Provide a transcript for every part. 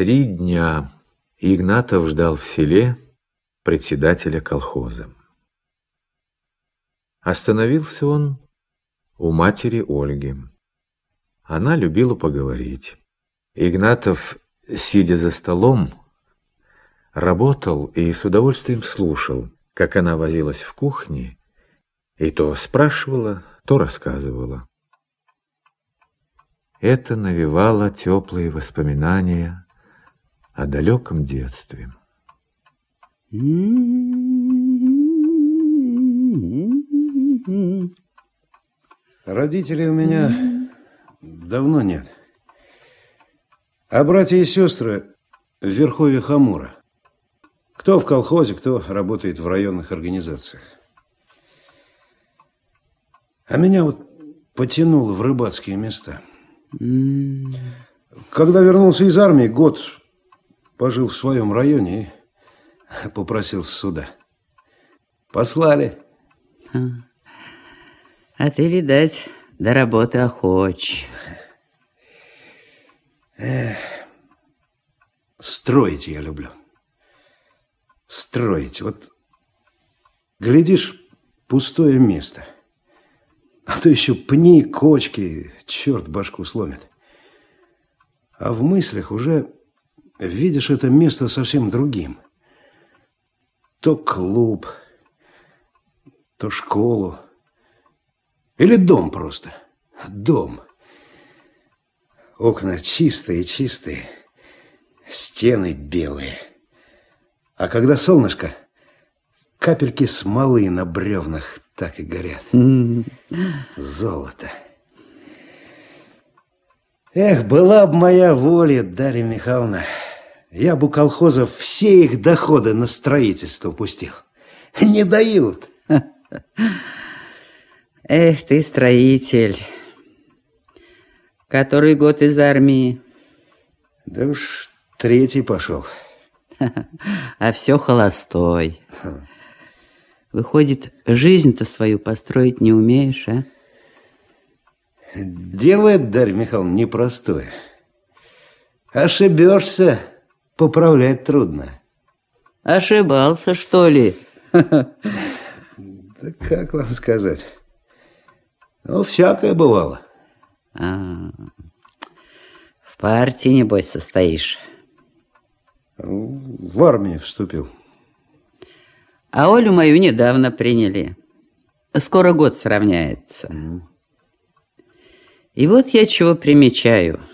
Три дня Игнатов ждал в селе председателя колхоза. Остановился он у матери Ольги. Она любила поговорить. Игнатов, сидя за столом, работал и с удовольствием слушал, как она возилась в кухне, и то спрашивала, то рассказывала. Это навевало теплые воспоминания о далеком детстве. Родителей у меня давно нет. А братья и сестры в Верховье Хамура. Кто в колхозе, кто работает в районных организациях. А меня вот потянуло в рыбацкие места. Когда вернулся из армии, год пожил в своем районе и попросился сюда. Послали. А ты, видать, до работы охоч. Эх, строить я люблю. Строить. Вот, глядишь, пустое место – а то еще пни, кочки, черт башку сломит. А в мыслях уже видишь это место совсем другим. То клуб, то школу. Или дом просто. Дом. Окна чистые-чистые, стены белые. А когда солнышко, капельки смолы на бревнах так и горят. Золото. Эх, была бы моя воля, Дарья Михайловна, я бы колхозов все их доходы на строительство пустил. Не дают. Эх, ты строитель. Который год из армии? Да уж третий пошел. А все холостой. Выходит, жизнь-то свою построить не умеешь, а? Делает, Дарья Михайловна, непростое. Ошибешься, поправлять трудно. Ошибался, что ли? Да как вам сказать? Ну, всякое бывало. А, в партии, небось, состоишь? В армии вступил. А Олю мою недавно приняли. Скоро год сравняется. И вот я чего примечаю.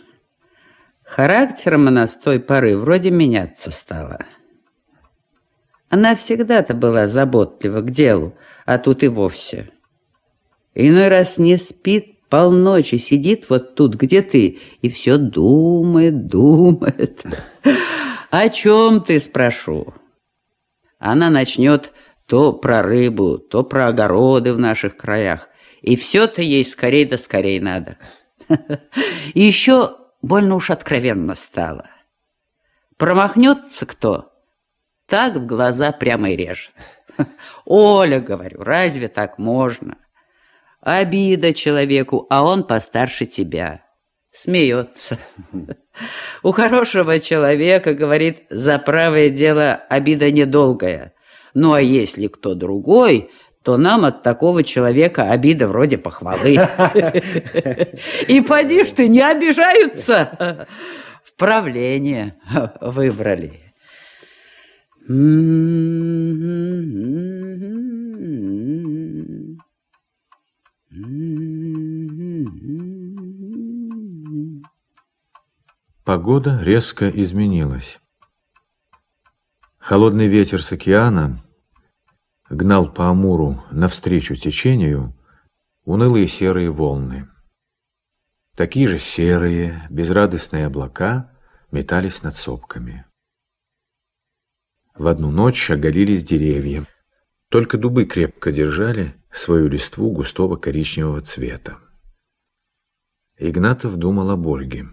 Характером она с той поры вроде меняться стала. Она всегда-то была заботлива к делу, а тут и вовсе. Иной раз не спит полночи, сидит вот тут, где ты, и все думает, думает. О чем ты, спрошу? Она начнет то про рыбу, то про огороды в наших краях. И все-то ей скорей да скорей надо. И еще больно уж откровенно стало. Промахнется кто, так в глаза прямо и режет. Оля, говорю, разве так можно? Обида человеку, а он постарше тебя. Смеется. У хорошего человека, говорит, за правое дело обида недолгая. Ну а если кто другой, то нам от такого человека обида вроде похвалы. И поди ж ты, не обижаются. В правление выбрали. Погода резко изменилась. Холодный ветер с океана гнал по Амуру навстречу течению унылые серые волны. Такие же серые, безрадостные облака метались над сопками. В одну ночь оголились деревья. Только дубы крепко держали свою листву густого коричневого цвета. Игнатов думал об Ольге.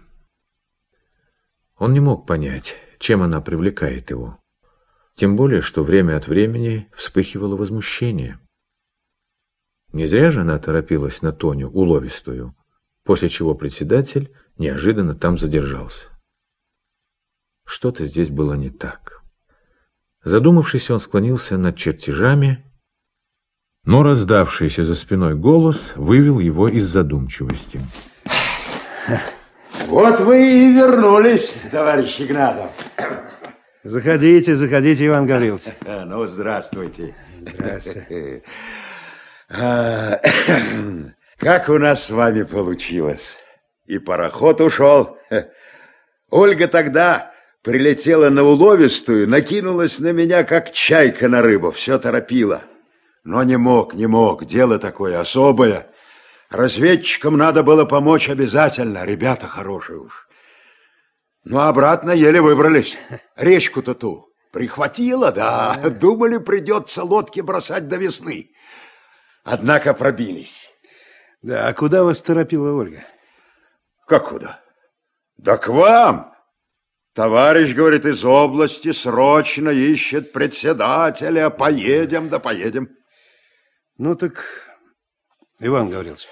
Он не мог понять, чем она привлекает его. Тем более, что время от времени вспыхивало возмущение. Не зря же она торопилась на Тоню, уловистую, после чего председатель неожиданно там задержался. что-то здесь было не так. Задумавшись, он склонился над чертежами, но раздавшийся за спиной голос вывел его из задумчивости. Вот вы и вернулись, товарищ Игнатов. Заходите, заходите, Иван Гаврилович. Ну, здравствуйте. Здравствуйте. А, как у нас с вами получилось? И пароход ушел. Ольга тогда прилетела на уловистую, накинулась на меня, как чайка на рыбу, все торопила. Но не мог, не мог, дело такое особое. Разведчикам надо было помочь обязательно, ребята хорошие уж. Ну, обратно еле выбрались. Речку-то ту прихватило, да. Думали, придется лодки бросать до весны. Однако пробились. Да, а куда вас торопила Ольга? Как куда? Да к вам. Товарищ, говорит, из области срочно ищет председателя. Поедем, да поедем. Ну так, Иван Гаврилович,